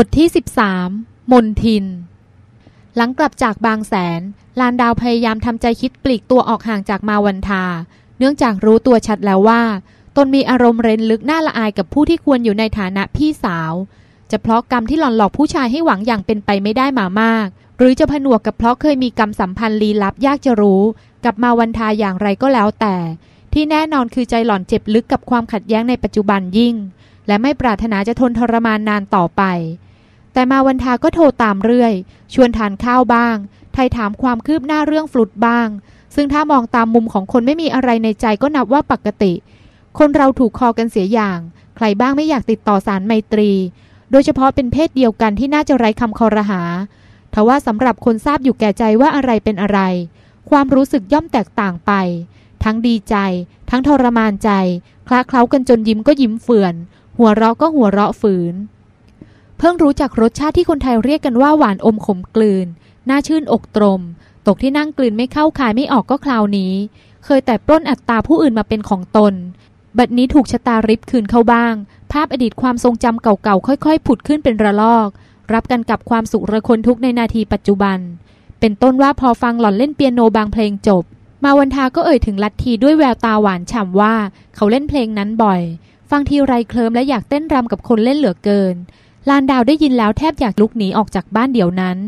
บทที่ 13 มนทิน หลังกลับจากบางแสน ลานดาวพยายามทำใจคิดปลีกตัวออกห่างจากมาวันทา เนื่องจากรู้ตัวชัดแล้วว่า ตนมีอารมณ์เร้นลึกน่าละอายกับผู้ที่ควรอยู่ในฐานะพี่สาว จะเพราะกรรมที่หลอนหลอกผู้ชายให้หวังอย่างเป็นไปไม่ได้มามาก หรือจะผนวกกับเพราะเคยมีกรรมสัมพันธ์ลี้ลับยากจะรู้ กับมาวันทาอย่างไรก็แล้วแต่ ที่แน่นอนคือใจหล่อนเจ็บลึกกับความขัดแย้งในปัจจุบันยิ่ง และไม่ปรารถนาจะทนทรมานนานต่อไป แต่มาวันทาก็โทรตามเรื่อย ชวนทานข้าวบ้าง ไทยถามความคืบหน้าเรื่องฟลุดบ้าง ซึ่งถ้ามองตามมุมของคนไม่มีอะไรในใจก็นับว่าปกติ คนเราถูกคอกันเสียอย่าง ใครบ้างไม่อยากติดต่อสารไมตรี โดยเฉพาะเป็นเพศเดียวกันที่น่าจะไร้คำคอรหาทว่าสำหรับคนทราบอยู่แก่ใจว่าอะไรเป็นอะไร ความรู้สึกย่อมแตกต่างไป ทั้งดีใจ ทั้งทรมานใจ คล้าเคล้ากันจนยิ้มก็ยิ้มเฟื่อน หัวเราะก็หัวเราะฝืน เพิ่งรู้จักรสชาติที่คนไทยเรียกกันว่าหวานอมขมกลืน น่าชื่นอกตรม ตกที่นั่งกลืนไม่เข้าคายไม่ออกก็คราวนี้ เคยแต่ปล้นอัตตาผู้อื่นมาเป็นของตน บัดนี้ถูกชะตาริบคืนเข้าบ้าง ภาพอดีตความทรงจำเก่าๆ ค่อยๆ ผุดขึ้นเป็นระลอก รับกันกับความสุขระคนทุกในนาทีปัจจุบัน เป็นต้นว่าพอฟังหล่อนเล่นเปียโนบางเพลงจบ มาวันทาก็เอ่ยถึงลัทธิด้วยแววตาหวานฉ่ำว่า เขาเล่นเพลงนั้นบ่อย ฟังทีไรเคลิมและอยากเต้นรำกับคนเล่นเหลือเกิน ลานดาวได้ยินแล้วแทบอยากลุกหนีออกจากบ้านเดี๋ยวนั้น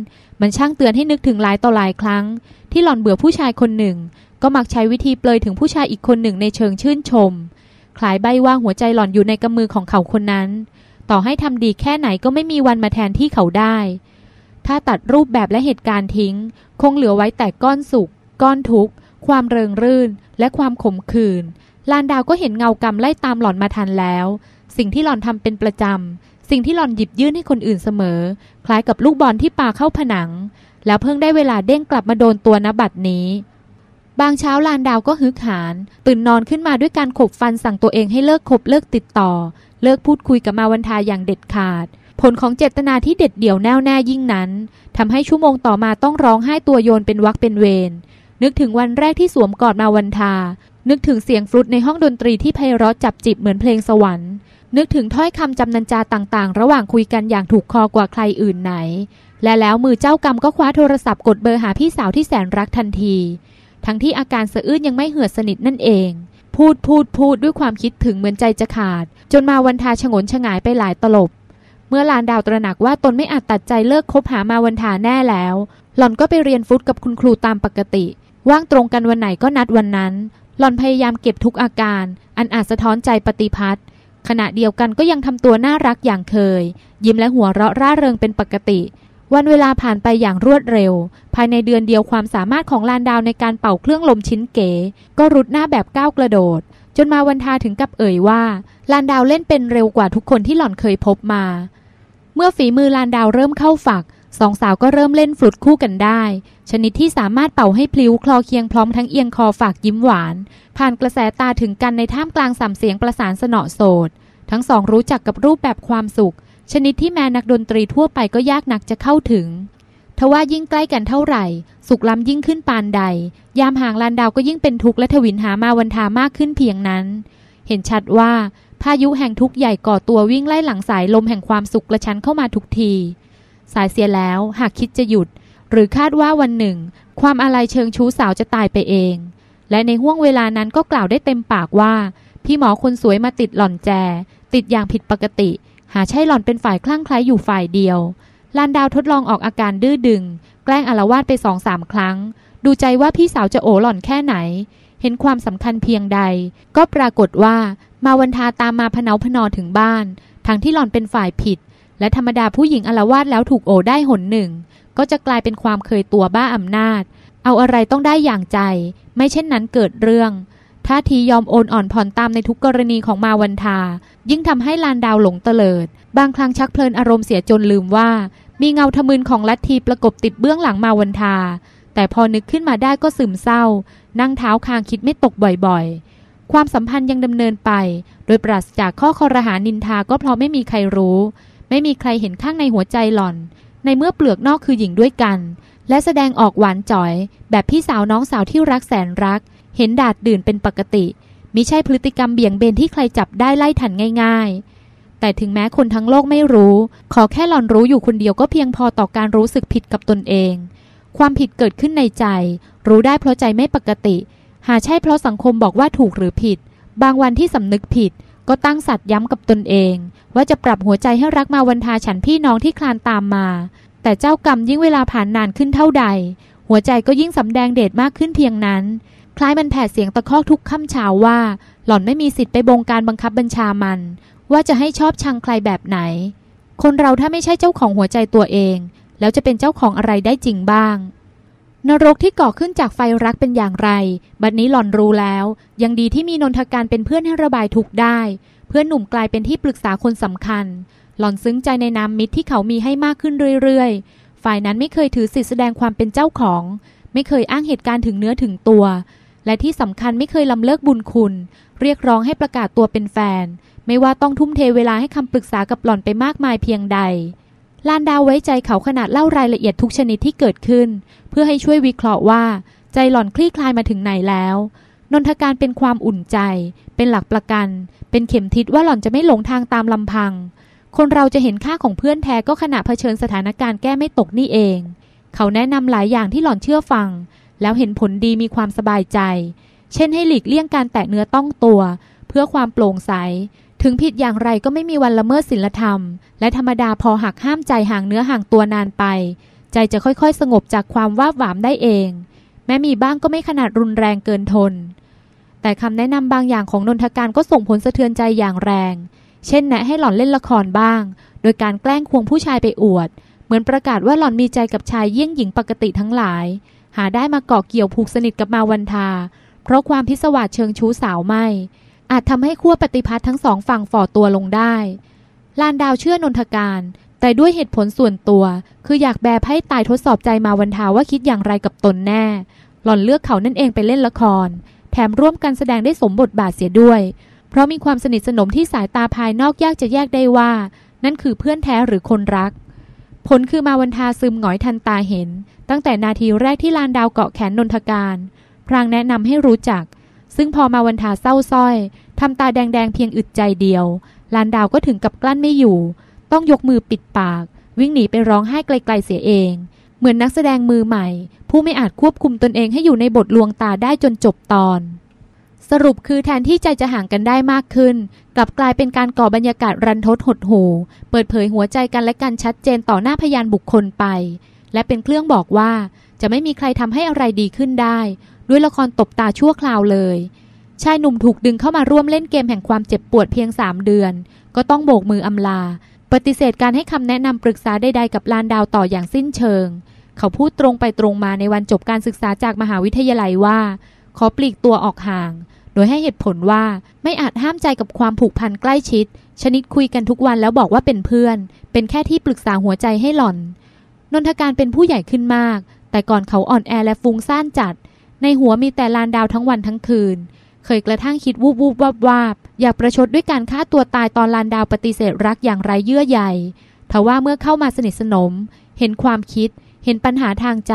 มันช่างเตือนให้นึกถึงหลายต่อหลายครั้ง ที่หล่อนเบื่อผู้ชายคนหนึ่ง ก็มักใช้วิธีเปลยถึงผู้ชายอีกคนหนึ่งในเชิงชื่นชม คล้ายใบว่าหัวใจหล่อนอยู่ในกำมือของเขาคนนั้น ต่อให้ทำดีแค่ไหนก็ไม่มีวันมาแทนที่เขาได้ ถ้าตัดรูปแบบและเหตุการณ์ทิ้ง คงเหลือไว้แต่ก้อนสุข ก้อนทุกข์ ความเริงรื่น และความขมขื่นลานดาวก็เห็นเงากรรมไล่ตามหล่อนมาทันแล้ว สิ่งที่หล่อนทำเป็นประจำ สิ่งที่หล่อนหยิบยื่นให้คนอื่นเสมอ คล้ายกับลูกบอลที่ปาเข้าผนัง แล้วเพิ่งได้เวลาเด้งกลับมาโดนตัวนบัดนี้ บางเช้าลานดาวก็ฮึกหาน ตื่นนอนขึ้นมาด้วยการขบฟันสั่งตัวเองให้เลิกคบเลิกติดต่อ เลิกพูดคุยกับมาวันทาอย่างเด็ดขาด ผลของเจตนาที่เด็ดเดี่ยวแน่วแน่ยิ่งนั้นทำให้ชั่วโมงต่อมาต้องร้องไห้ตัวโยนเป็นวักเป็นเวรนึกถึงวันแรกที่สวมกอดมาวันทา นึกถึงเสียงฟลุตในห้องดนตรีที่ไพเราะจับจิบเหมือนเพลงสวรรค์ นึกถึงถ้อยคำจำนันจาต่างๆ ระหว่างคุยกันอย่างถูกคอกว่าใครอื่นไหน และแล้วมือเจ้ากรรมก็คว้าโทรศัพท์กดเบอร์หาพี่สาวที่แสนรักทันที ทั้งที่อาการสะอื้นยังไม่เหือดสนิทนั่นเอง พูดพูดพูดด้วยความคิดถึงเหมือนใจจะขาด จนมาวันทาฉงนฉงายไปหลายตลบ เมื่อลานดาวตระหนักว่าตนไม่อาจตัดใจเลิกคบหามาวันทาแน่แล้ว หล่อนก็ไปเรียนฟุตกับคุณครูตามปกติ ว่างตรงกันวันไหนก็นัดวันนั้น หล่อนพยายามเก็บทุกอาการ อันอาจสะท้อนใจปฏิพัทธ์ ขณะเดียวกันก็ยังทำตัวน่ารักอย่างเคย ยิ้มและหัวเราะร่าเริงเป็นปกติ วันเวลาผ่านไปอย่างรวดเร็ว ภายในเดือนเดียวความสามารถของลานดาวในการเป่าเครื่องลมชิ้นเก๋ ก็รุดหน้าแบบก้าวกระโดด จนมาวันทาถึงกับเอ่ยว่า ลานดาวเล่นเป็นเร็วกว่าทุกคนที่หล่อนเคยพบมา เมื่อฝีมือลานดาวเริ่มเข้าฝัก สองสาวก็เริ่มเล่นฟลุตคู่กันได้ ชนิดที่สามารถเป่าให้พลิ้วคลอเคียงพร้อมทั้งเอียงคอฝากยิ้มหวาน ผ่านกระแสตาถึงกันในท่ามกลางสามเสียงประสานสนอโสดทั้งสองรู้จักกับรูปแบบความสุข ชนิดที่แม้นักดนตรีทั่วไปก็ยากหนักจะเข้าถึงทว่ายิ่งใกล้กันเท่าไหร่ สุขล้ำยิ่งขึ้นปานใด ยามห่างลานดาวก็ยิ่งเป็นทุกข์และทวินหามาวันทามากขึ้นเพียงนั้น เห็นชัดว่าพายุแห่งทุกข์ใหญ่ก่อตัววิ่งไล่หลังสายลมแห่งความสุขกระชั้นเข้ามาทุกที สายเสียแล้วหากคิดจะหยุด หรือคาดว่าวันหนึ่ง ความอาลัยเชิงชู้สาวจะตายไปเอง และในห่วงเวลานั้นก็กล่าวได้เต็มปากว่า พี่หมอคนสวยมาติดหล่อนแจ ติดอย่างผิดปกติ หาใช่หล่อนเป็นฝ่ายคลั่งไคล้อยู่ฝ่ายเดียวลานดาวทดลองออกอาการดื้อดึง แกล้งอารวาสไปสองสามครั้ง ดูใจว่าพี่สาวจะโอหล่อนแค่ไหน เห็นความสำคัญเพียงใด ก็ปรากฏว่ามาวันทาตามมาพเนาพนอถึงบ้านทั้งที่หล่อนเป็นฝ่ายผิด และธรรมดาผู้หญิงอารวาสแล้วถูกโอได้หนหนึ่ง ก็จะกลายเป็นความเคยตัวบ้าอำนาจ เอาอะไรต้องได้อย่างใจ ไม่เช่นนั้นเกิดเรื่องท่าทียอมโอนอ่อนผ่อนตามในทุกกรณีของมาวันทา ยิ่งทำให้ลานดาวหลงเตลิด บางครั้งชักเพลินอารมณ์เสียจนลืมว่า มีเงาทะมึนของลัทธิประกบติดเบื้องหลังมาวันทา แต่พอนึกขึ้นมาได้ก็ซึมเศร้า นั่งเท้าคางคิดไม่ตกบ่อยๆ ความสัมพันธ์ยังดำเนินไป โดยปราศจากข้อคอรหานินทาก็เพราะไม่มีใครรู้ ไม่มีใครเห็นข้างในหัวใจหล่อน ในเมื่อเปลือกนอกคือหญิงด้วยกัน และแสดงออกหวานจ่อย แบบพี่สาวน้องสาวที่รักแสนรัก เห็นดาดดื่นเป็นปกติมิใช่พฤติกรรมเบี่ยงเบนที่ใครจับได้ไล่ทันง่าย ๆ แต่ถึงแม้คนทั้งโลกไม่รู้ ขอแค่หล่อนรู้อยู่คนเดียวก็เพียงพอต่อการรู้สึกผิดกับตนเอง ความผิดเกิดขึ้นในใจ รู้ได้เพราะใจไม่ปกติ หาใช่เพราะสังคมบอกว่าถูกหรือผิด บางวันที่สำนึกผิด ก็ตั้งสัตย์ย้ำกับตนเอง ว่าจะปรับหัวใจให้รักมาวันทาฉันพี่น้องที่คลานตามมา แต่เจ้ากรรมยิ่งเวลาผ่านนานขึ้นเท่าใด หัวใจก็ยิ่งสำแดงเดชมากขึ้นเพียงนั้น คล้ายมันแผดเสียงตะคอกทุกค่ำเช้าว่า หล่อนไม่มีสิทธิ์ไปบงการบังคับบัญชามัน ว่าจะให้ชอบชังใครแบบไหน คนเราถ้าไม่ใช่เจ้าของหัวใจตัวเอง แล้วจะเป็นเจ้าของอะไรได้จริงบ้าง นรกที่ก่อขึ้นจากไฟรักเป็นอย่างไร บัดนี้หล่อนรู้แล้ว ยังดีที่มีนนทการเป็นเพื่อนให้ระบายทุกได้ เพื่อนหนุ่มกลายเป็นที่ปรึกษาคนสำคัญ หล่อนซึ้งใจในนามมิตรที่เขามีให้มากขึ้นเรื่อยๆ ฝ่ายนั้นไม่เคยถือสิทธิแสดงความเป็นเจ้าของ ไม่เคยอ้างเหตุการณ์ถึงเนื้อถึงตัว และที่สำคัญไม่เคยลำเลิกบุญคุณ เรียกร้องให้ประกาศตัวเป็นแฟน ไม่ว่าต้องทุ่มเทเวลาให้คำปรึกษากับหล่อนไปมากมายเพียงใดลานดาวไว้ใจเขาขนาดเล่ารายละเอียดทุกชนิดที่เกิดขึ้น เพื่อให้ช่วยวิเคราะห์ว่า ใจหล่อนคลี่คลายมาถึงไหนแล้ว นนทการเป็นความอุ่นใจ เป็นหลักประกัน เป็นเข็มทิศว่าหล่อนจะไม่หลงทางตามลำพัง คนเราจะเห็นค่าของเพื่อนแท้ก็ขณะเผชิญสถานการณ์แก้ไม่ตกนี่เอง เขาแนะนำหลายอย่างที่หล่อนเชื่อฟัง แล้วเห็นผลดีมีความสบายใจ เช่นให้หลีกเลี่ยงการแตะเนื้อต้องตัว เพื่อความโปร่งใสถึงผิดอย่างไรก็ไม่มีวันละเมิดศีลธรรม และธรรมดาพอหักห้ามใจห่างเนื้อห่างตัวนานไป ใจจะค่อยๆ สงบจากความว่าหวามได้เอง แม้มีบ้างก็ไม่ขนาดรุนแรงเกินทน แต่คำแนะนำบางอย่างของนนทการก็ส่งผลสะเทือนใจอย่างแรง เช่นแนะให้หล่อนเล่นละครบ้าง โดยการแกล้งควงผู้ชายไปอวด เหมือนประกาศว่าหล่อนมีใจกับชายเยี่ยงหญิงปกติทั้งหลาย หาได้มาเกาะเกี่ยวผูกสนิทกับมาวันทา เพราะความพิศวาสเชิงชู้สาวไม่ อาจทำให้ขั้วปฏิพัทธ์ทั้งสองฝั่งฝ่อตัวลงได้ลานดาวเชื่อนนทการ แต่ด้วยเหตุผลส่วนตัว คืออยากแบไพ่ตายทดสอบใจมาวันทาว่าคิดอย่างไรกับตนแน่ หล่อนเลือกเขานั่นเองไปเล่นละคร แถมร่วมกันแสดงได้สมบทบาทเสียด้วย เพราะมีความสนิทสนมที่สายตาภายนอกยากจะแยกได้ว่า นั่นคือเพื่อนแท้หรือคนรัก ผลคือมาวันทาซึมหงอยทันตาเห็น ตั้งแต่นาทีแรกที่ลานดาวเกาะแขนนนทการ พรางแนะนำให้รู้จัก ซึ่งพอมาวันทาเศร้าส้อยทำตาแดงๆเพียงอึดใจเดียว ลานดาวก็ถึงกับกลั้นไม่อยู่ ต้องยกมือปิดปาก วิ่งหนีไปร้องไห้ไกลๆเสียเอง เหมือนนักแสดงมือใหม่ ผู้ไม่อาจควบคุมตนเองให้อยู่ในบทลวงตาได้จนจบตอน สรุปคือแทนที่ใจจะห่างกันได้มากขึ้น กลับกลายเป็นการก่อบรรยากาศรันทดหดหูเปิดเผยหัวใจกันและกันชัดเจนต่อหน้าพยานบุคคลไป และเป็นเครื่องบอกว่าจะไม่มีใครทำให้อะไรดีขึ้นได้ ด้วยละครตบตาชั่วคราวเลย ชายหนุ่มถูกดึงเข้ามาร่วมเล่นเกมแห่งความเจ็บปวดเพียง 3 เดือน ก็ต้องโบกมืออำลา ปฏิเสธการให้คำแนะนำปรึกษาใดๆกับลานดาวต่ออย่างสิ้นเชิง เขาพูดตรงไปตรงมาในวันจบการศึกษาจากมหาวิทยาลัยว่า ขอปลีกตัวออกห่าง โดยให้เหตุผลว่าไม่อาจห้ามใจกับความผูกพันใกล้ชิด ชนิดคุยกันทุกวันแล้วบอกว่าเป็นเพื่อน เป็นแค่ที่ปรึกษาหัวใจให้หล่อน นนทการเป็นผู้ใหญ่ขึ้นมาก แต่ก่อนเขาอ่อนแอและฟุ้งซ่านจัด ในหัวมีแต่ลานดาวทั้งวันทั้งคืน เคยกระทั่งคิดวูบวูบวาบวาบอยากประชดด้วยการฆ่าตัวตายตอนลานดาวปฏิเสธรักอย่างไรเยื่อใยทว่าเมื่อเข้ามาสนิทสนม เห็นความคิด เห็นปัญหาทางใจ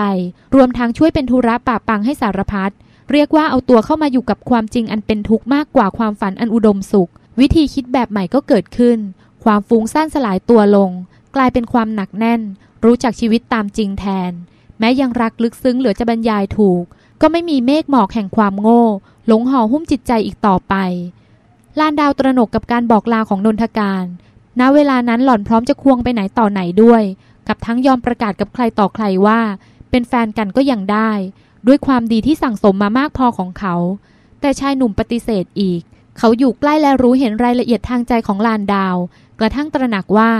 รวมทั้งช่วยเป็นธุระปะปังให้สารพัดเรียกว่าเอาตัวเข้ามาอยู่กับความจริงอันเป็นทุกข์มากกว่าความฝันอันอุดมสุข วิธีคิดแบบใหม่ก็เกิดขึ้น ความฟุ้งซ่านสลายตัวลง กลายเป็นความหนักแน่น รู้จักชีวิตตามจริงแทน แม้ยังรักลึกซึ้งเหลือจะบรรยายถูก ก็ไม่มีเมฆหมอกแห่งความโง่ หลงห่อหุ้มจิตใจอีกต่อไปลานดาวตระหนกกับการบอกลาของนนทการ ณ เวลานั้นหล่อนพร้อมจะควงไปไหนต่อไหนด้วย กับทั้งยอมประกาศกับใครต่อใครว่า เป็นแฟนกันก็ยังได้ ด้วยความดีที่สั่งสมมามากพอของเขา แต่ชายหนุ่มปฏิเสธอีก เขาอยู่ใกล้และรู้เห็นรายละเอียดทางใจของลานดาว กระทั่งตระหนักว่า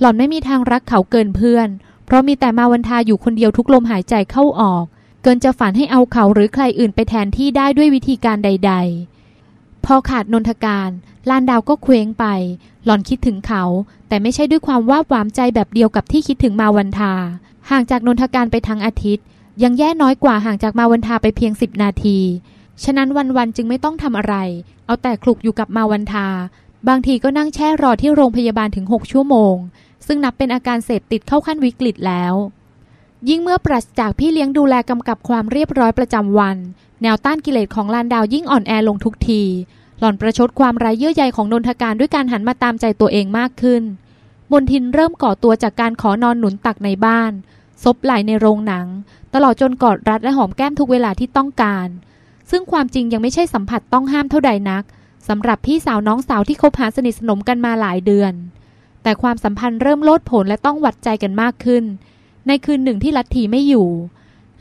หล่อนไม่มีทางรักเขาเกินเพื่อน เพราะมีแต่มาวันทาอยู่คนเดียวทุกลมหายใจเข้าออก เกินจะฝันให้เอาเขาหรือใครอื่นไปแทนที่ได้ด้วยวิธีการใด ๆ พอขาดนนทการลานดาวก็เคว้งไป หล่อนคิดถึงเขา แต่ไม่ใช่ด้วยความว่าหวามใจแบบเดียวกับที่คิดถึงมาวันทา ห่างจากนนทการไปทั้งอาทิตย์ ยังแย่น้อยกว่าห่างจากมาวันทาไปเพียงสิบนาที ฉะนั้นวันๆจึงไม่ต้องทำอะไร เอาแต่คลุกอยู่กับมาวันทา บางทีก็นั่งแช่รอที่โรงพยาบาลถึง6ชั่วโมง ซึ่งนับเป็นอาการเสพติดเข้าขั้นวิกฤตแล้ว ยิ่งเมื่อปราศจากพี่เลี้ยงดูแลกำกับความเรียบร้อยประจำวัน แนวต้านกิเลสของลานดาวยิ่งอ่อนแอลงทุกที หล่อนประชดความไร้เยื่อใยของนนทการด้วยการหันมาตามใจตัวเองมากขึ้นมนทินเริ่มก่อตัวจากการขอนอนหนุนตักในบ้าน ซบไหลในโรงหนัง ตลอดจนกอดรัดและหอมแก้มทุกเวลาที่ต้องการ ซึ่งความจริงยังไม่ใช่สัมผัสต้องห้ามเท่าใดนักสำหรับพี่สาวน้องสาวที่คบหาสนิทสนมกันมาหลายเดือน แต่ความสัมพันธ์เริ่มโลดผลและต้องหวัดใจกันมากขึ้น ในคืนหนึ่งที่ลัทธีไม่อยู่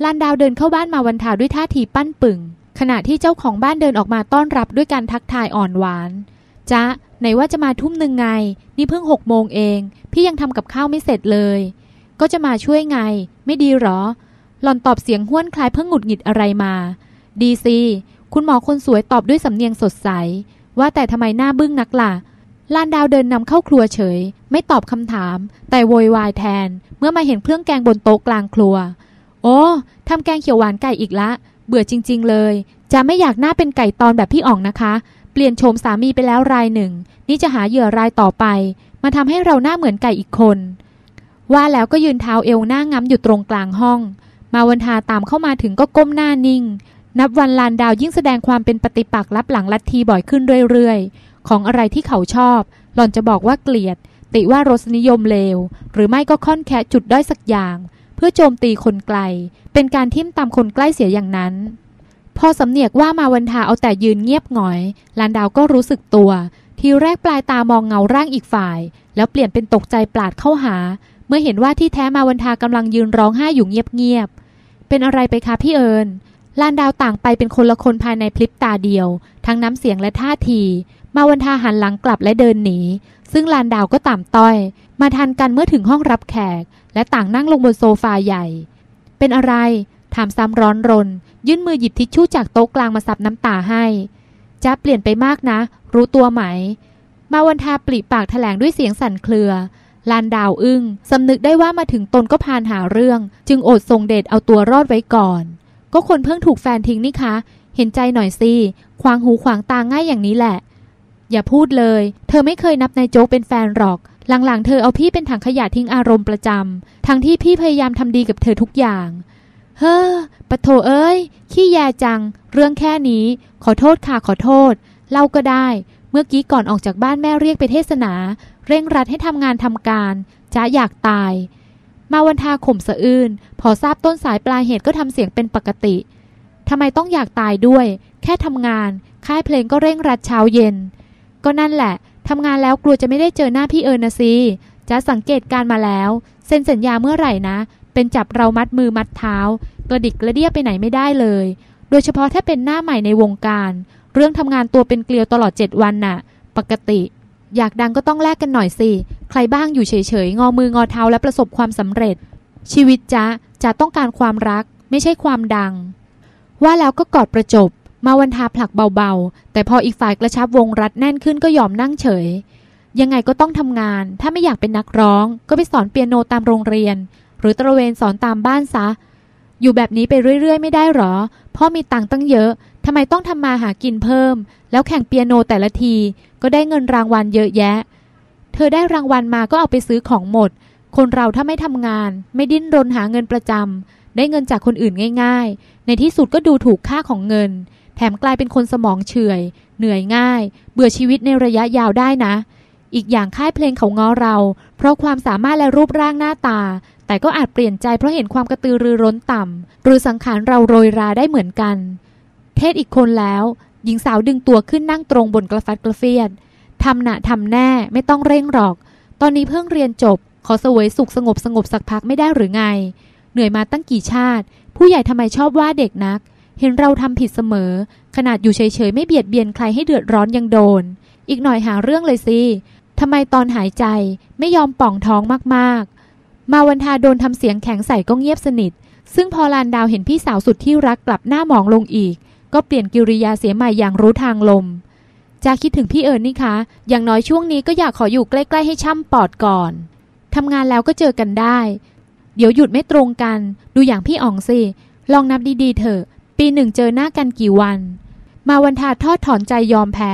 ลานดาวเดินเข้าบ้านมาวันทาด้วยท่าทีปั้นปึ่ง ขณะที่เจ้าของบ้านเดินออกมาต้อนรับด้วยการทักทายอ่อนหวาน จ๊ะ ไหนว่าจะมาทุ่มหนึ่งไง นี่เพิ่งหกโมงเอง พี่ยังทำกับข้าวไม่เสร็จเลย ก็จะมาช่วยไง ไม่ดีหรอ หล่อนตอบเสียงห้วนคล้ายเพิ่งหงุดหงิดอะไรมา ดีสิ คุณหมอคนสวยตอบด้วยสำเนียงสดใส ว่าแต่ทำไมหน้าบึ้งนักล่ะ ลานดาวเดินนำเข้าครัวเฉย ไม่ตอบคำถาม แต่โวยวายแทน เมื่อมาเห็นเครื่องแกงบนโต๊ะกลางครัว โอ้ทำแกงเขียวหวานไก่อีกละ เบื่อจริง ๆ เลย จะไม่อยากหน้าเป็นไก่ตอนแบบพี่อ่องนะคะ เปลี่ยนโฉมสามีไปแล้วรายหนึ่ง นี่จะหาเหยื่อรายต่อไป มาทำให้เราหน้าเหมือนไก่อีกคน ว่าแล้วก็ยืนเท้าเอวหน้าง้ำอยู่ตรงกลางห้อง มาวันทาตามเข้ามาถึงก็ก้มหน้านิ่ง นับวันลานดาวยิ่งแสดงความเป็นปฏิปักษ์รับหลังลัทธิบ่อยขึ้นเรื่อยๆ ของอะไรที่เขาชอบ หล่อนจะบอกว่าเกลียด ติว่ารสนิยมเลว หรือไม่ก็ค่อนแคะจุดด้อยสักอย่าง เพื่อโจมตีคนไกล เป็นการทิ่มตามคนใกล้เสียอย่างนั้น พอสำเนียกว่ามาวันทาเอาแต่ยืนเงียบหงอย ลานดาวก็รู้สึกตัว ทีแรกปลายตามองเงาร่างอีกฝ่าย แล้วเปลี่ยนเป็นตกใจปลาดเข้าหา เมื่อเห็นว่าที่แท้มาวันทากำลังยืนร้องไห้อยู่เงียบๆเป็นอะไรไปคะพี่เอิญลานดาวต่างไปเป็นคนละคนภายในพลิบตาเดียว ทั้งน้ำเสียงและท่าที มาวันทาหันหลังกลับและเดินหนี ซึ่งลานดาวก็ต่ำต้อย มาทันกันเมื่อถึงห้องรับแขก และต่างนั่งลงบนโซฟาใหญ่ เป็นอะไร ถามซ้ำร้อนรน ยื่นมือหยิบทิชชู่จากโต๊ะกลางมาซับน้ำตาให้จ้าเปลี่ยนไปมากนะ รู้ตัวไหม มาวันทาปลีปากแถลงด้วยเสียงสั่นเครือ ลานดาวอึง้งสำนึกได้ว่ามาถึงตนก็พานหาเรื่อง จึงอดทรงเดชเอาตัวรอดไว้ก่อน ก็คนเพิ่งถูกแฟนทิ้งนี่คะ เห็นใจหน่อยสิควางหูขวางตาง่ายอย่างนี้แหละ อย่าพูดเลย เธอไม่เคยนับนายโจ๊กเป็นแฟนหรอก หลังๆ เธอเอาพี่เป็นถังขยะทิ้งอารมณ์ประจำ ทั้งที่พี่พยายามทำดีกับเธอทุกอย่าง เฮ้อปะโถเอ้ย ขี้แยจัง เรื่องแค่นี้ ขอโทษค่ะขอโทษ เล่าก็ได้ เมื่อกี้ก่อนออกจากบ้านแม่เรียกไปเทศนา เร่งรัดให้ทำงานทำการจ้าอยากตาย มาวันทาข่มสะอื้น พอทราบต้นสายปลายเหตุก็ทำเสียงเป็นปกติทำไมต้องอยากตายด้วย แค่ทำงาน ค่ายเพลงก็เร่งรัดเช้าเย็น ก็นั่นแหละทำงานแล้วกลัวจะไม่ได้เจอหน้าพี่เอิญนะสิจะสังเกตการมาแล้ว เซ็นสัญญาเมื่อไหร่นะ เป็นจับเรามัดมือมัดเท้า กระดิกกระเดียไปไหนไม่ได้เลย โดยเฉพาะถ้าเป็นหน้าใหม่ในวงการ เรื่องทำงานตัวเป็นเกลียวตลอดเจ็ดวันน่ะ ปกติ อยากดังก็ต้องแลกกันหน่อยสิ ใครบ้างอยู่เฉยๆ งอมืองอเท้าและประสบความสำเร็จ ชีวิตจ๊ะจะต้องการความรัก ไม่ใช่ความดัง ว่าแล้วก็กอดประจบ มาวันทาผลักเบาๆ แต่พออีกฝ่ายกระชับวงรัดแน่นขึ้นก็ยอมนั่งเฉย ยังไงก็ต้องทำงาน ถ้าไม่อยากเป็นนักร้อง ก็ไปสอนเปียโนตามโรงเรียน หรือตระเวนสอนตามบ้านซะ อยู่แบบนี้ไปเรื่อยๆ ไม่ได้หรอ พ่อมีตังค์ตั้งเยอะทำไมต้องทำมาหากินเพิ่ม แล้วแข่งเปียโนแต่ละที ก็ได้เงินรางวัลเยอะแยะ เธอได้รางวัลมาก็เอาไปซื้อของหมด คนเราถ้าไม่ทำงาน ไม่ดิ้นรนหาเงินประจำได้เงินจากคนอื่นง่าย ๆ ในที่สุดก็ดูถูกค่าของเงิน แถมกลายเป็นคนสมองเฉื่อย เหนื่อยง่าย เบื่อชีวิตในระยะยาวได้นะ อีกอย่างค่ายเพลงเขาง้อเรา เพราะความสามารถและรูปร่างหน้าตา แต่ก็อาจเปลี่ยนใจเพราะเห็นความกระตือรือร้นต่ำหรือสังขารเราโรยราได้เหมือนกัน เทศอีกคนแล้ว หญิงสาวดึงตัวขึ้นนั่งตรงบนกระฟัดกระเฟียดทำหนะทำแน่ไม่ต้องเร่งหรอก ตอนนี้เพิ่งเรียนจบ ขอเสวยสุขสงบสงบสักพักไม่ได้หรือไง เหนื่อยมาตั้งกี่ชาติ ผู้ใหญ่ทำไมชอบว่าเด็กนัก เห็นเราทำผิดเสมอ ขนาดอยู่เฉยๆไม่เบียดเบียนใครให้เดือดร้อนยังโดน อีกหน่อยหาเรื่องเลยสิทำไมตอนหายใจไม่ยอมป่องท้องมากๆ มาวันทาโดนทำเสียงแข็งใส่ก็เงียบสนิท ซึ่งพอลานดาวเห็นพี่สาวสุดที่รักกลับหน้าหมองลงอีก ก็เปลี่ยนกิริยาเสียใหม่อย่างรู้ทางลมจะคิดถึงพี่เอิญนี่คะ อย่างน้อยช่วงนี้ก็อยากขออยู่ใกล้ ๆ ให้ช่ำปอดก่อน ทำงานแล้วก็เจอกันได้ เดี๋ยวหยุดไม่ตรงกัน ดูอย่างพี่อ๋องสิ ลองนับดีๆเถอะ ปีหนึ่งเจอหน้ากันกี่วัน มาวันทาทอดถอนใจยอมแพ้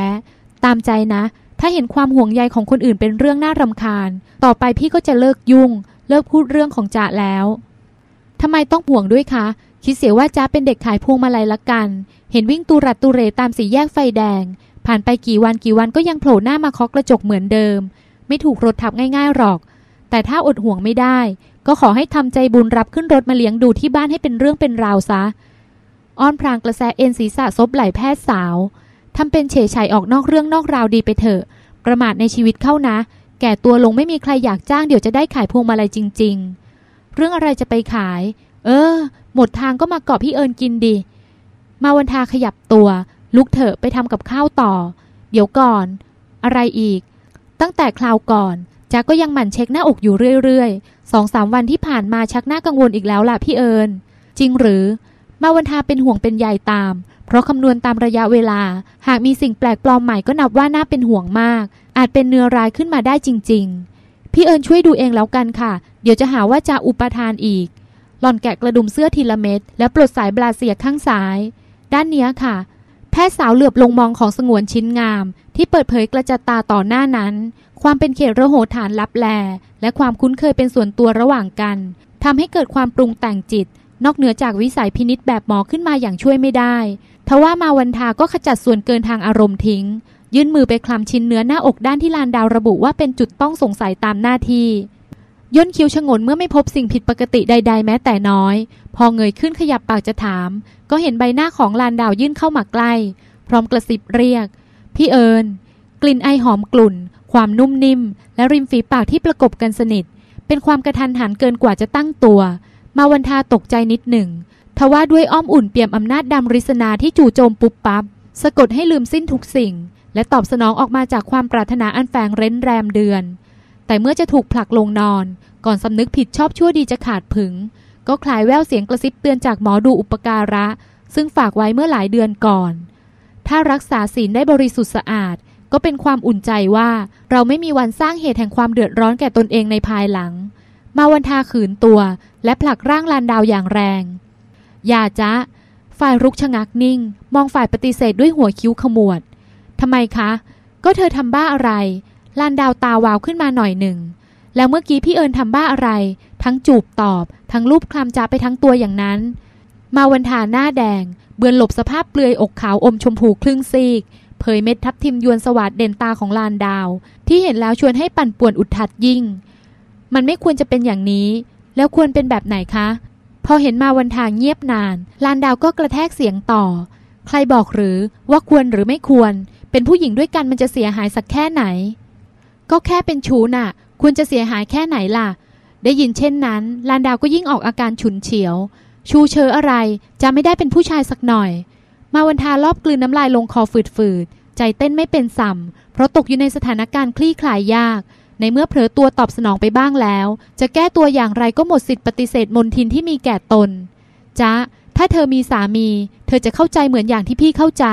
ตามใจนะ ถ้าเห็นความห่วงใยของคนอื่นเป็นเรื่องน่ารำคาญ ต่อไปพี่ก็จะเลิกยุ่ง เลิกพูดเรื่องของจ่าแล้วทำไมต้องห่วงด้วยคะ คิดเสียว่าจ้าเป็นเด็กขายพวงมาลัยละกัน เห็นวิ่งตูรัดตูเรตามสี่แยกไฟแดง ผ่านไปกี่วันกี่วันก็ยังโผล่หน้ามาเคาะกระจกเหมือนเดิม ไม่ถูกรถทับง่าย ๆหรอก แต่ถ้าอดห่วงไม่ได้ ก็ขอให้ทำใจบุญรับขึ้นรถมาเลี้ยงดูที่บ้านให้เป็นเรื่องเป็นราวซะ อ้อนพรางกระแสเอ็นศีรษะซบไหล่แพทย์สาวทำเป็นเฉยชัยออกนอกเรื่องนอกราวดีไปเถอะ ประมาทในชีวิตเข้านะ แก่ตัวลงไม่มีใครอยากจ้างเดี๋ยวจะได้ขายพวงมาลัยจริง ๆ เรื่องอะไรจะไปขาย เออ หมดทางก็มาเกาะพี่เอิญกินดิ มาวันทาขยับตัว ลุกเถอะไปทำกับข้าวต่อ เดี๋ยวก่อน อะไรอีก ตั้งแต่คราวก่อนจ๊กก็ยังหมั่นเช็คหน้าอกอยู่เรื่อยๆสองสามวันที่ผ่านมาชักหน้ากังวลอีกแล้วล่ะพี่เอิญจริงหรือ มาวันทาเป็นห่วงเป็นใยตาม เพราะคำนวณตามระยะเวลา หากมีสิ่งแปลกปลอมใหม่ก็นับว่าน่าเป็นห่วงมาก อาจเป็นเนื้อร้ายขึ้นมาได้จริง ๆ พี่เอิญช่วยดูเองแล้วกันค่ะ เดี๋ยวจะหาว่าจะอุปทานอีก หล่อนแกะกระดุมเสื้อทีละเม็ดแล้วปลดสายบลาเซียข้างซ้าย ด้านเนี้ยค่ะ แพทย์สาวเหลือบลงมองของสงวนชิ้นงาม ที่เปิดเผยกระจัดตาต่อหน้านั้น ความเป็นเขตระโหฐานลับแล และความคุ้นเคยเป็นส่วนตัวระหว่างกันทำให้เกิดความปรุงแต่งจิต นอกเหนือจากวิสัยพินิษแบบหมอขึ้นมาอย่างช่วยไม่ได้ทว่ามาวันทาก็ขจัดส่วนเกินทางอารมณ์ทิ้ง ยื่นมือไปคลำชิ้นเนื้อหน้าอกด้านที่ลานดาวระบุว่าเป็นจุดต้องสงสัยตามหน้าที่ย่นคิ้วชงนเมื่อไม่พบสิ่งผิดปกติใด ๆ แม้แต่น้อย พอเงยขึ้นขยับปากจะถาม ก็เห็นใบหน้าของลานดาวยื่นเข้ามาใกล้ พร้อมกระซิบเรียก พี่เอิญกลิ่นไอหอมกลุ่น ความนุ่มนิ่ม และริมฝีปากที่ประกบกันสนิท เป็นความกระทันหันเกินกว่าจะตั้งตัว มาวันทาตกใจนิดหนึ่ง ทว่าด้วยอ้อมอุ่นเปี่ยมอำนาจดำริศนาที่จู่โจมปุ๊บปับ๊บสะกดให้ลืมสิ้นทุกสิ่ง และตอบสนองออกมาจากความปรารถนาอันแฝงเร้นแรมเดือน แต่เมื่อจะถูกผลักลงนอน ก่อนสำนึกผิดชอบชั่วดีจะขาดผึง ก็คลายแววเสียงกระซิบเตือนจากหมอดูอุปการะ ซึ่งฝากไว้เมื่อหลายเดือนก่อน ถ้ารักษาศีลได้บริสุทธิ์สะอาด ก็เป็นความอุ่นใจว่าเราไม่มีวันสร้างเหตุแห่งความเดือดร้อนแก่ตนเองในภายหลัง มาวันทาขืนตัว และผลักร่างลานดาวอย่างแรง อย่าจ๊ะ ฝ่ายรุกชะงักนิ่ง มองฝ่ายปฏิเสธด้วยหัวคิ้วขมวดทำไมคะ ก็เธอทำบ้าอะไร ลานดาวตาวาวขึ้นมาหน่อยหนึ่ง แล้วเมื่อกี้พี่เอิญทำบ้าอะไร ทั้งจูบตอบ ทั้งรูปคลำจ้าไปทั้งตัวอย่างนั้น มาวันทาหน้าแดง เบือนหลบสภาพเปลือยอกขาวอมชมพูครึ่งซีกเผยเม็ดทับทิมยวนสวัสดเด่นตาของลานดาว ที่เห็นแล้วชวนให้ปั่นป่วนอุดทัดยิ่ง มันไม่ควรจะเป็นอย่างนี้ แล้วควรเป็นแบบไหนคะ พอเห็นมาวันทางเงียบนาน ลานดาวก็กระแทกเสียงต่อ ใครบอกหรือว่าควรหรือไม่ควร เป็นผู้หญิงด้วยกันมันจะเสียหายสักแค่ไหน ก็แค่เป็นชู้น่ะ ควรจะเสียหายแค่ไหนล่ะ ได้ยินเช่นนั้น ลานดาวก็ยิ่งออกอาการฉุนเฉียว ชูเชออะไรจะไม่ได้เป็นผู้ชายสักหน่อย มาวันทารอบกลืนน้ำลายลงคอฝืดๆใจเต้นไม่เป็นสัมเพราะตกอยู่ในสถานการณ์คลี่คลายยาก ในเมื่อเผลอตัวตอบสนองไปบ้างแล้ว จะแก้ตัวอย่างไรก็หมดสิทธิ์ปฏิเสธมนทินที่มีแก่ตนจ๊ะถ้าเธอมีสามี เธอจะเข้าใจเหมือนอย่างที่พี่เข้าใจ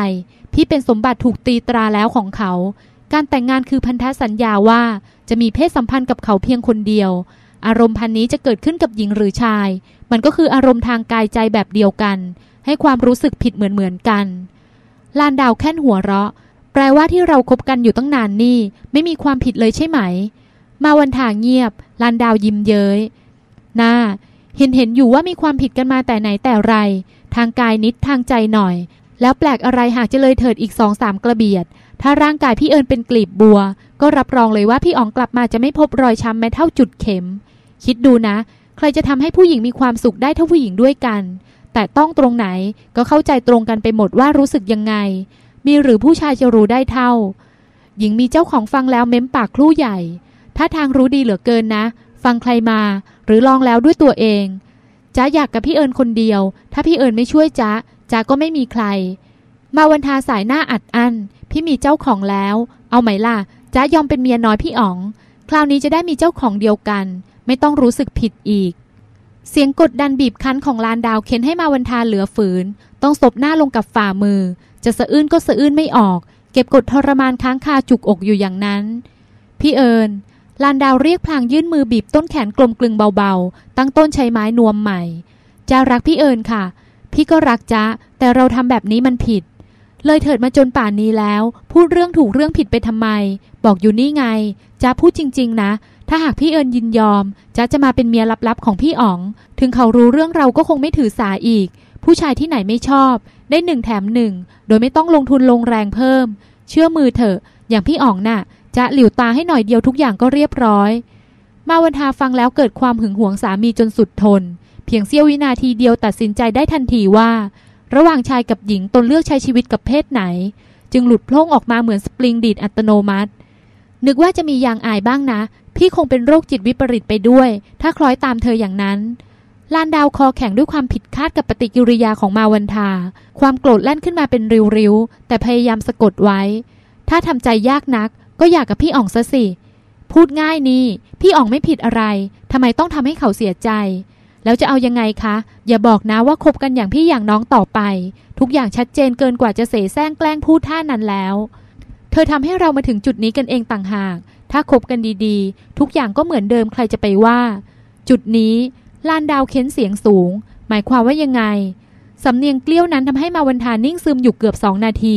พี่เป็นสมบัติถูกตีตราแล้วของเขา การแต่งงานคือพันธสัญญาว่า จะมีเพศสัมพันธ์กับเขาเพียงคนเดียว อารมณ์พันนี้จะเกิดขึ้นกับหญิงหรือชาย มันก็คืออารมณ์ทางกายใจแบบเดียวกัน ให้ความรู้สึกผิดเหมือนเหมือนกัน ลานดาวแค่นหัวเราะ แปลว่าที่เราครบกันอยู่ตั้งนานนี่ ไม่มีความผิดเลยใช่ไหม มาวันถางเงียบ ลานดาวยิ้มเย้ยน่าเห็นเห็นอยู่ว่ามีความผิดกันมาแต่ไหนแต่ไร ทางกายนิดทางใจหน่อย แล้วแปลกอะไรหากจะเลยเถิดอีกสองสามกระเบียด ถ้าร่างกายพี่เอิญเป็นกลีบบัว ก็รับรองเลยว่าพี่อ๋องกลับมาจะไม่พบรอยช้ำแม้เท่าจุดเข็ม คิดดูนะ ใครจะทำให้ผู้หญิงมีความสุขได้เท่าผู้หญิงด้วยกัน แต่ต้องตรงไหนก็เข้าใจตรงกันไปหมดว่ารู้สึกยังไง มีหรือผู้ชายจะรู้ได้เท่า หญิงมีเจ้าของฟังแล้วเม้มปากครู่ใหญ่ถ้าทางรู้ดีเหลือเกินนะ ฟังใครมา หรือลองแล้วด้วยตัวเองจ้าอยากกับพี่เอิญคนเดียว ถ้าพี่เอิญไม่ช่วยจ้าจ้าก็ไม่มีใคร มาวันทาสายหน้าอัดอั้นพี่มีเจ้าของแล้ว เอาไหมล่ะจ้ายอมเป็นเมียน้อยพี่อ๋อง คราวนี้จะได้มีเจ้าของเดียวกัน ไม่ต้องรู้สึกผิดอีก เสียงกดดันบีบคั้นของลานดาวเค้นให้มาวันทาเหลือฝืน ต้องศบหน้าลงกับฝ่ามือ จะสะอื้นก็สะอื้นไม่ออก เก็บกดทรมานค้างคาจุกอกอยู่อย่างนั้น พี่เอิญลานดาวเรียกพลางยื่นมือบีบต้นแขนกลมกลึงเบาๆ ตั้งต้นใช้ไม้นวมใหม่จะรักพี่เอิญค่ะ พี่ก็รักจ้ะแต่เราทำแบบนี้มันผิด เลยเถิดมาจนป่านนี้แล้ว พูดเรื่องถูกเรื่องผิดไปทำไม บอกอยู่นี่ไงจ้าพูดจริง ๆ นะ ถ้าหากพี่เอิญยินยอมจ้าจะมาเป็นเมียลับๆของพี่อ๋อง ถึงเขารู้เรื่องเราก็คงไม่ถือสาอีก ผู้ชายที่ไหนไม่ชอบ ได้หนึ่งแถมหนึ่งโดยไม่ต้องลงทุนลงแรงเพิ่ม เชื่อมือเถอะ อย่างพี่อ๋องน่ะ จะหลิวตาให้หน่อยเดียวทุกอย่างก็เรียบร้อย มาวันทาฟังแล้วเกิดความหึงหวงสามีจนสุดทน เพียงเสี้ยววินาทีเดียวตัดสินใจได้ทันทีว่า ระหว่างชายกับหญิงตนเลือกใช้ชีวิตกับเพศไหน จึงหลุดโพล่งออกมาเหมือนสปริงดีดอัตโนมัติ นึกว่าจะมียางอายบ้างนะ พี่คงเป็นโรคจิตวิปริตไปด้วย ถ้าคล้อยตามเธออย่างนั้น ลานดาวคอแข็งด้วยความผิดคาดกับปฏิกิริยาของมาวันทา ความโกรธแล่นขึ้นมาเป็นริ้วๆ แต่พยายามสะกดไว้ ถ้าทำใจยากนัก ก็อยากกับพี่อ่องซะสิ พูดง่ายนี่ พี่อ่องไม่ผิดอะไร ทำไมต้องทำให้เขาเสียใจ แล้วจะเอายังไงคะ อย่าบอกนะว่าคบกันอย่างพี่อย่างน้องต่อไป ทุกอย่างชัดเจนเกินกว่าจะเสแสร้งแกล้งพูดท่านั้นแล้ว เธอทำให้เรามาถึงจุดนี้กันเองต่างหาก ถ้าคบกันดีๆ ทุกอย่างก็เหมือนเดิมใครจะไปว่า จุดนี้ ลานดาวเค้นเสียงสูง หมายความว่ายังไง สำเนียงเกลี้ยวนั้นทำให้มาวันทานิ่งซึมอยู่เกือบสองนาที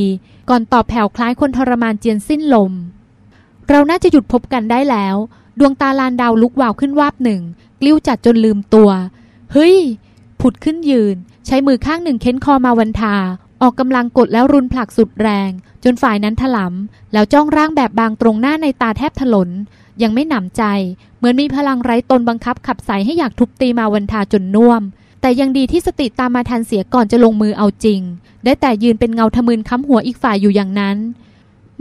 ก่อนตอบแผ่วคล้ายคนทรมานเจียนสิ้นลม เราน่าจะหยุดพบกันได้แล้ว ดวงตาลานดาวลุกวาวขึ้นวาบหนึ่ง กลิ้วจัดจนลืมตัว เฮ้ย ผุดขึ้นยืน ใช้มือข้างหนึ่งเค้นคอมาวันทา ออกกำลังกดแล้วรุนผลักสุดแรง จนฝ่ายนั้นถลำแล้วจ้องร่างแบบบางตรงหน้าในตาแทบถลน ยังไม่หนำใจ เหมือนมีพลังไร้ตนบังคับขับใสให้อยากทุบตีมาวันทาจนน่วม แต่ยังดีที่สติตามมาทันเสียก่อนจะลงมือเอาจริง ได้แต่ยืนเป็นเงาทะมึนค้ำหัวอีกฝ่ายอยู่อย่างนั้น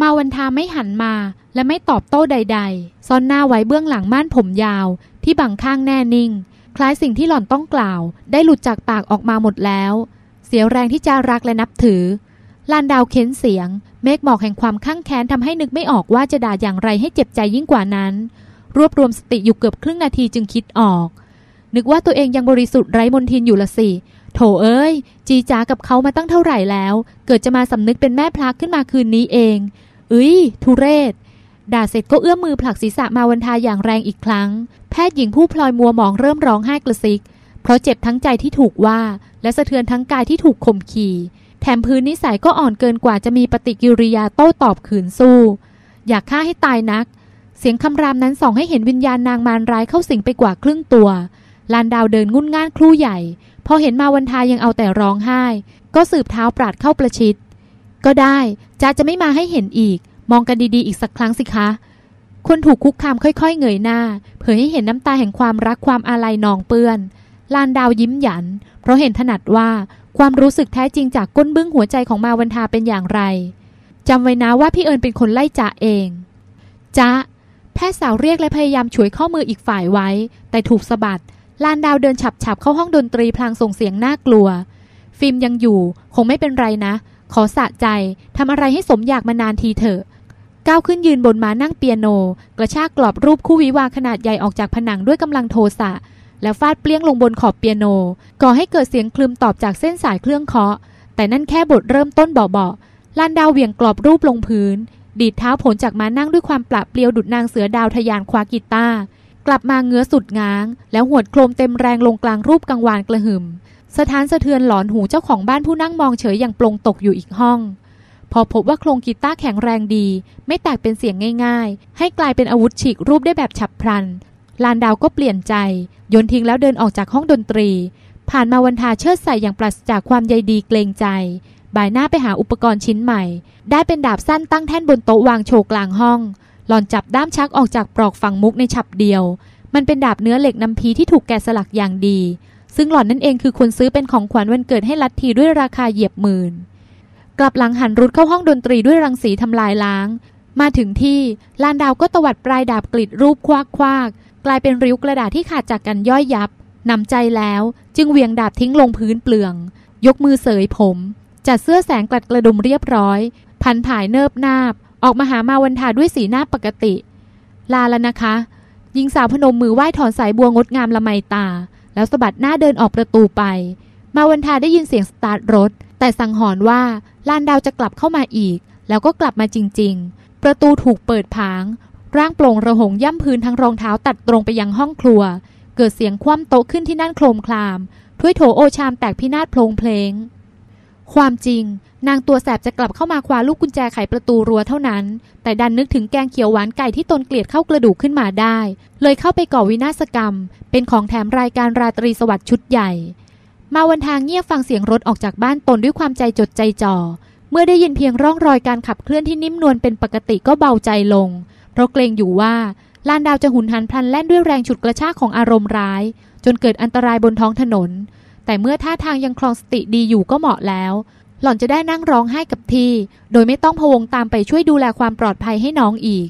มาวันทาไม่หันมาและไม่ตอบโต้ใด ๆ ซ่อนหน้าไว้เบื้องหลังม่านผมยาว ที่บังข้างแน่นิ่ง คล้ายสิ่งที่หล่อนต้องกล่าว ได้หลุดจากปากออกมาหมดแล้ว เสียแรงที่จะรักและนับถือลานดาวเค้นเสียง เมฆหมอกแห่งความข้างแค้นทำให้นึกไม่ออกว่าจะด่าอย่างไรให้เจ็บใจยิ่งกว่านั้น รวบรวมสติอยู่เกือบครึ่งนาทีจึงคิดออก นึกว่าตัวเองยังบริสุทธิ์ไร้มนทินอยู่ละสิโถเอ้ย จีจ้ากับเขามาตั้งเท่าไหร่แล้ว เกิดจะมาสำนึกเป็นแม่พลักขึ้นมาคืนนี้เองเอ้ยทุเรศ ด่าเสร็จก็เอื้อมมือผลักศีรษะมาวันทาอย่างแรงอีกครั้ง แพทย์หญิงผู้พลอยมัวหมองเริ่มร้องไห้กระซิก เพราะเจ็บทั้งใจที่ถูกว่า และสะเทือนทั้งกายที่ถูกข่มขี แถมพื้นนิสัยก็อ่อนเกินกว่าจะมีปฏิกิริยาโต้ตอบขืนสู้ อยากฆ่าให้ตายนัก เสียงคำรามนั้นส่องให้เห็นวิญญาณนางมารร้ายเข้าสิงไปกว่าครึ่งตัวลานดาวเดินงุ่นง่านครู่ใหญ่ พอเห็นมาวันทายังเอาแต่ร้องไห้ ก็สืบเท้าปราดเข้าประชิด ก็ได้จ้าจะไม่มาให้เห็นอีก มองกันดีๆอีกสักครั้งสิคะ คนถูกคุกคามค่อยๆเงยหน้า เผยให้เห็นน้ำตาแห่งความรักความอาลัยนองเปื้อนลานดาวยิ้มหยัน เพราะเห็นถนัดว่า ความรู้สึกแท้จริงจากก้นบึ้งหัวใจของมาวันทาเป็นอย่างไรจำไว้นะว่าพี่เอิญเป็นคนไล่จ่าเองจ้าแพทย์สาวเรียกและพยายามช่วยข้อมืออีกฝ่ายไว้ แต่ถูกสะบัด ลานดาวเดินฉับๆเข้าห้องดนตรีพลางส่งเสียงน่ากลัว ฟิล์มยังอยู่ คงไม่เป็นไรนะ ขอสะใจทำอะไรให้สมอยากมานานทีเถอะ ก้าวขึ้นยืนบนม้านั่งเปียโน กระชากกรอบรูปคู่วิวาขนาดใหญ่ออกจากผนังด้วยกำลังโทสะ แล้วฟาดเปลี้ยงลงบนขอบเปียโน ก่อให้เกิดเสียงคลึมตอบจากเส้นสายเครื่องเคาะ แต่นั่นแค่บทเริ่มต้นเบาๆลานดาวเหวี่ยงกรอบรูปลงพื้น ดีดเท้าผลจากมานั่งด้วยความปละเปลี่ยวดุดนางเสือดาวทยานคว้ากีตาร์กลับมาเงื้อสุดง้าง แล้วหวดโครมเต็มแรงลงกลางรูปกังวานกระหึ่มสถานสะเทือนหลอนหูเจ้าของบ้านผู้นั่งมองเฉยอย่างปลงตกอยู่อีกห้อง พอพบว่าโครงกีตาร์แข็งแรงดี ไม่แตกเป็นเสียงง่าย ๆ ให้กลายเป็นอาวุธฉีกรูปได้แบบฉับพลัน ลานดาวก็เปลี่ยนใจโยนทิ้งแล้วเดินออกจากห้องดนตรี ผ่านมาวันทาเชิดใส่อย่างปราศจากความใยดีเกรงใจบ่ายหน้าไปหาอุปกรณ์ชิ้นใหม่ ได้เป็นดาบสั้นตั้งแท่นบนโต๊ะวางโชว์กลางห้อง หล่อนจับด้ามชักออกจากปลอกฝังมุกในฉับเดียว มันเป็นดาบเนื้อเหล็กน้ำพีที่ถูกแกะสลักอย่างดี ซึ่งหล่อนนั่นเองคือคนซื้อเป็นของขวัญวันเกิดให้ลัทธีด้วยราคาเหยียบหมื่น กลับหลังหันรุดเข้าห้องดนตรีด้วยรังสีทำลายล้าง มาถึงที่ลานดาวก็ตวัดปลายดาบกลิดรูปควักควัก กลายเป็นริ้วกระดาษที่ขาดจากกันย่อยยับนำใจแล้วจึงเวียงดาบทิ้งลงพื้นเปลือง ยกมือเสยผม จัดเสื้อแสงกลัดกระดุมเรียบร้อย พันผายเนิบนาบ ออกมาหามาวันทาด้วยสีหน้าปกติ ลาแล้วนะคะหญิงสาวพนมมือไหว้ถอนสายบัวงดงามละไมตา แล้วสะบัดหน้าเดินออกประตูไป มาวันทาได้ยินเสียงสตาร์ทรถ แต่สังหรณ์ว่าลานดาวจะกลับเข้ามาอีก แล้วก็กลับมาจริง ๆ ประตูถูกเปิดผาง ร่างโปร่งระหงย่ำพื้นทั้งรองเท้าตัดตรงไปยังห้องครัว เกิดเสียงคว่ำโต๊ะขึ้นที่นั่นโครมคลาม ถ้วยโถโอชามแตกพินาศโพลงเพลง ความจริง นางตัวแสบจะกลับเข้ามาคว้าลูกกุญแจไขประตูรั้วเท่านั้น แต่ดันนึกถึงแกงเขียวหวานไก่ที่ตนเกลียดเข้ากระดูกขึ้นมาได้ เลยเข้าไปก่อวินาศกรรม เป็นของแถมรายการราตรีสวัสดิ์ชุดใหญ่ มาวันทางเงียบฟังเสียงรถออกจากบ้านตนด้วยความใจจดใจจ่อเเมื่อได้ยินเพียงร่องรอยการขับเคลื่อนที่นิ่มนวลเป็นปกติก็เบาใจลง เพราะเกรงอยู่ว่าลานดาวจะหุนหันพลันแล่นด้วยแรงฉุดกระชากของอารมณ์ร้าย จนเกิดอันตรายบนท้องถนน แต่เมื่อท่าทางยังคลองสติดีอยู่ก็เหมาะแล้ว หล่อนจะได้นั่งร้องไห้กับที่ โดยไม่ต้องพวงตามไปช่วยดูแลความปลอดภัยให้น้องอีก